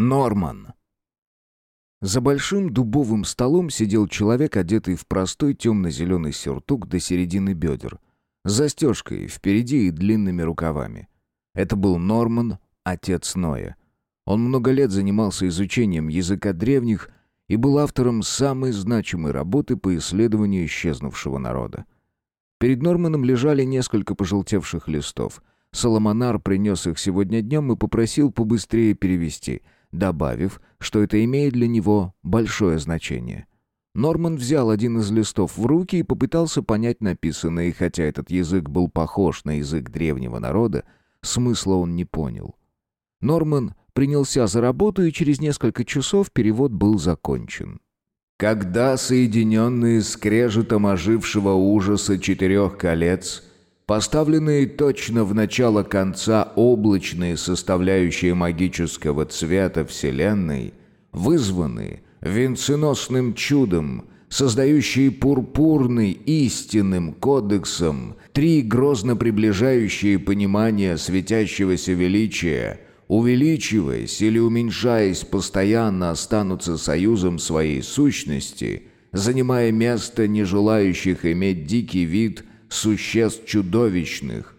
Норман. За большим дубовым столом сидел человек, одетый в простой темно-зеленый сюртук до середины бедер, с застежкой впереди и длинными рукавами. Это был Норман, отец Ноя. Он много лет занимался изучением языка древних и был автором самой значимой работы по исследованию исчезнувшего народа. Перед Норманом лежали несколько пожелтевших листов. Соломонар принес их сегодня днем и попросил побыстрее перевести — добавив, что это имеет для него большое значение. Норман взял один из листов в руки и попытался понять написанное, и хотя этот язык был похож на язык древнего народа, смысла он не понял. Норман принялся за работу, и через несколько часов перевод был закончен. «Когда соединенные скрежетом ожившего ужаса четырех колец — Поставленные точно в начало конца облачные составляющие магического цвета Вселенной, вызванные венценосным чудом, создающие пурпурный истинным кодексом, три грозно приближающие понимание светящегося величия, увеличиваясь или уменьшаясь, постоянно останутся союзом своей сущности, занимая место не желающих иметь дикий вид существ чудовищных.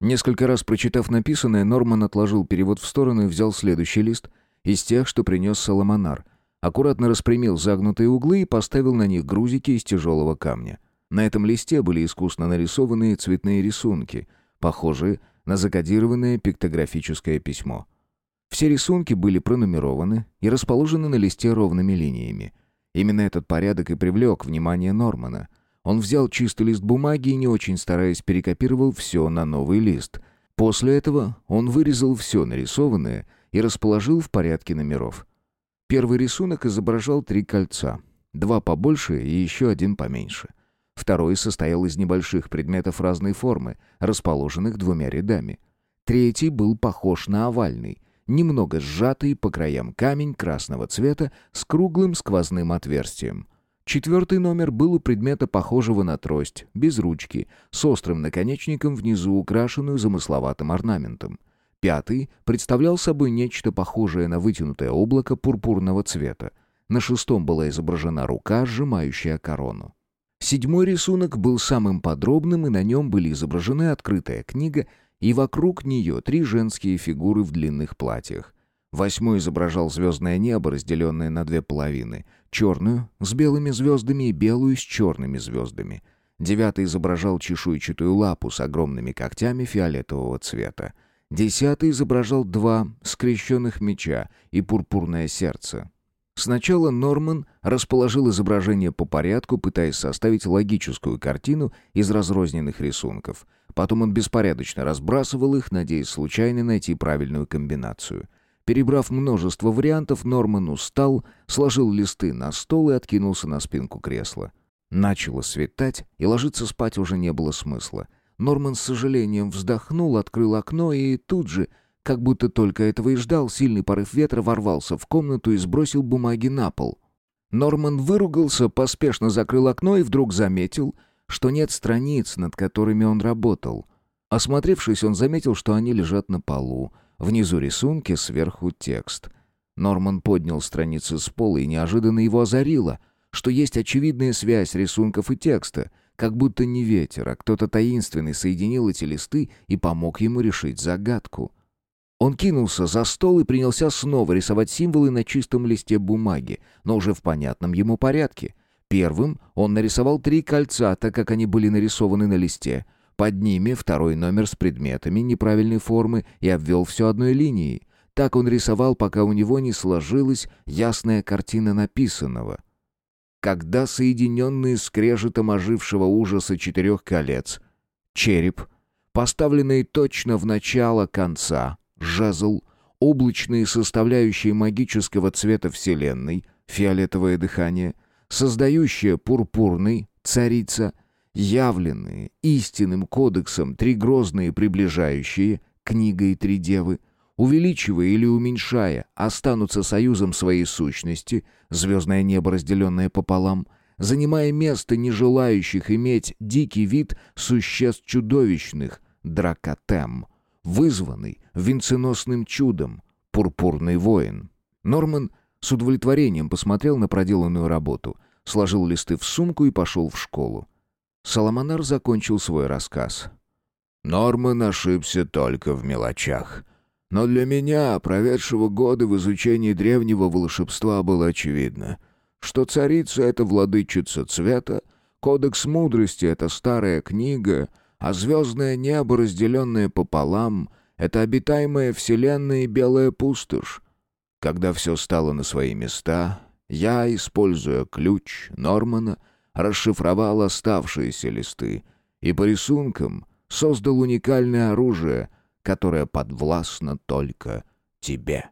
Несколько раз прочитав написанное, Норман отложил перевод в сторону и взял следующий лист из тех, что принес Соломонар. Аккуратно распрямил загнутые углы и поставил на них грузики из тяжелого камня. На этом листе были искусно нарисованные цветные рисунки, похожие на закодированное пиктографическое письмо. Все рисунки были пронумерованы и расположены на листе ровными линиями. Именно этот порядок и привлек внимание Нормана — он взял чистый лист бумаги и, не очень стараясь, перекопировал все на новый лист. После этого он вырезал все нарисованное и расположил в порядке номеров. Первый рисунок изображал три кольца. Два побольше и еще один поменьше. Второй состоял из небольших предметов разной формы, расположенных двумя рядами. Третий был похож на овальный, немного сжатый по краям камень красного цвета с круглым сквозным отверстием. Четвертый номер был у предмета, похожего на трость, без ручки, с острым наконечником внизу, украшенную замысловатым орнаментом. Пятый представлял собой нечто похожее на вытянутое облако пурпурного цвета. На шестом была изображена рука, сжимающая корону. Седьмой рисунок был самым подробным, и на нем были изображены открытая книга и вокруг нее три женские фигуры в длинных платьях. Восьмой изображал звездное небо, разделенное на две половины. Черную с белыми звездами и белую с черными звездами. Девятый изображал чешуйчатую лапу с огромными когтями фиолетового цвета. Десятый изображал два скрещенных меча и пурпурное сердце. Сначала Норман расположил изображение по порядку, пытаясь составить логическую картину из разрозненных рисунков. Потом он беспорядочно разбрасывал их, надеясь случайно найти правильную комбинацию — Перебрав множество вариантов, Норман устал, сложил листы на стол и откинулся на спинку кресла. Начало светать, и ложиться спать уже не было смысла. Норман с сожалением вздохнул, открыл окно и тут же, как будто только этого и ждал, сильный порыв ветра ворвался в комнату и сбросил бумаги на пол. Норман выругался, поспешно закрыл окно и вдруг заметил, что нет страниц, над которыми он работал. Осмотревшись, он заметил, что они лежат на полу, Внизу рисунки, сверху текст. Норман поднял страницы с пола и неожиданно его озарило, что есть очевидная связь рисунков и текста, как будто не ветер, а кто-то таинственный соединил эти листы и помог ему решить загадку. Он кинулся за стол и принялся снова рисовать символы на чистом листе бумаги, но уже в понятном ему порядке. Первым он нарисовал три кольца, так как они были нарисованы на листе — под ними второй номер с предметами неправильной формы и обвел все одной линией. Так он рисовал, пока у него не сложилась ясная картина написанного. Когда соединенные скрежетом ожившего ужаса четырех колец, череп, поставленный точно в начало конца, жезл, облачные составляющие магического цвета Вселенной, фиолетовое дыхание, создающая пурпурный, царица — явленные истинным кодексом три грозные приближающие, книга и три девы, увеличивая или уменьшая, останутся союзом своей сущности, звездное небо, разделенное пополам, занимая место не желающих иметь дикий вид существ чудовищных, дракотем, вызванный венценосным чудом, пурпурный воин. Норман с удовлетворением посмотрел на проделанную работу, сложил листы в сумку и пошел в школу. Соломонар закончил свой рассказ. «Норман ошибся только в мелочах. Но для меня, проведшего годы в изучении древнего волшебства, было очевидно, что царица — это владычица цвета, кодекс мудрости — это старая книга, а звездное небо, разделенное пополам, — это обитаемая вселенная и белая пустошь. Когда все стало на свои места, я, используя ключ Нормана, расшифровал оставшиеся листы и по рисункам создал уникальное оружие — которая подвластна только тебе.